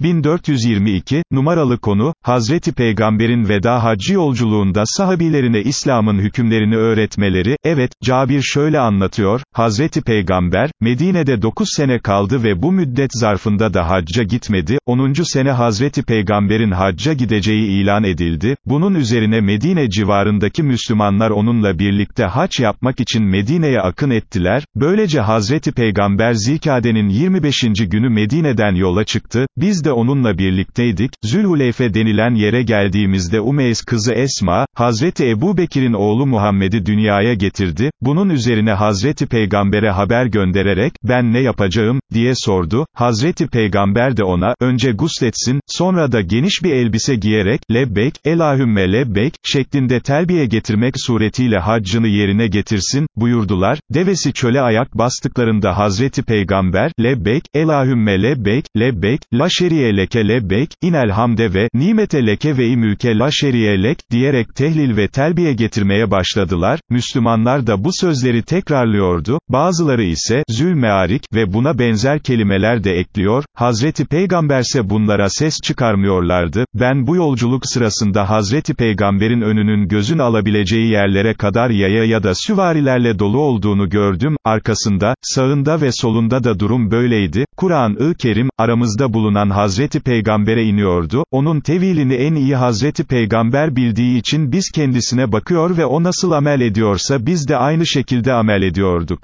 1422, numaralı konu, Hazreti Peygamber'in veda haccı yolculuğunda sahabilerine İslam'ın hükümlerini öğretmeleri, evet, Cabir şöyle anlatıyor, Hazreti Peygamber, Medine'de 9 sene kaldı ve bu müddet zarfında da hacca gitmedi, 10. sene Hazreti Peygamber'in hacca gideceği ilan edildi, bunun üzerine Medine civarındaki Müslümanlar onunla birlikte haç yapmak için Medine'ye akın ettiler, böylece Hazreti Peygamber Zilkade'nin 25. günü Medine'den yola çıktı, biz de de onunla birlikteydik, Zülhuleyfe denilen yere geldiğimizde Umeys kızı Esma, Hazreti Ebu Bekir'in oğlu Muhammed'i dünyaya getirdi, bunun üzerine Hazreti Peygamber'e haber göndererek, ben ne yapacağım, diye sordu, Hazreti Peygamber de ona, önce gusletsin, sonra da geniş bir elbise giyerek, lebbek, elahümme lebbek, şeklinde telbiye getirmek suretiyle haccını yerine getirsin, buyurdular, devesi çöle ayak bastıklarında Hazreti Peygamber, lebbek, elahümme lebbek, lebbek, la şeriye şeriye leke lebbek, inel hamde ve, nimete leke ve imülke la şeriye lek, diyerek tehlil ve telbiye getirmeye başladılar, Müslümanlar da bu sözleri tekrarlıyordu, bazıları ise, zülmearik ve buna benzer kelimeler de ekliyor, Hazreti Peygamberse bunlara ses çıkarmıyorlardı, ben bu yolculuk sırasında Hazreti Peygamber'in önünün gözün alabileceği yerlere kadar yaya ya da süvarilerle dolu olduğunu gördüm, arkasında, sağında ve solunda da durum böyleydi, Kur'an-ı Kerim, aramızda bulunan Hazreti Peygamber'e iniyordu, onun tevilini en iyi Hazreti Peygamber bildiği için biz kendisine bakıyor ve o nasıl amel ediyorsa biz de aynı şekilde amel ediyorduk.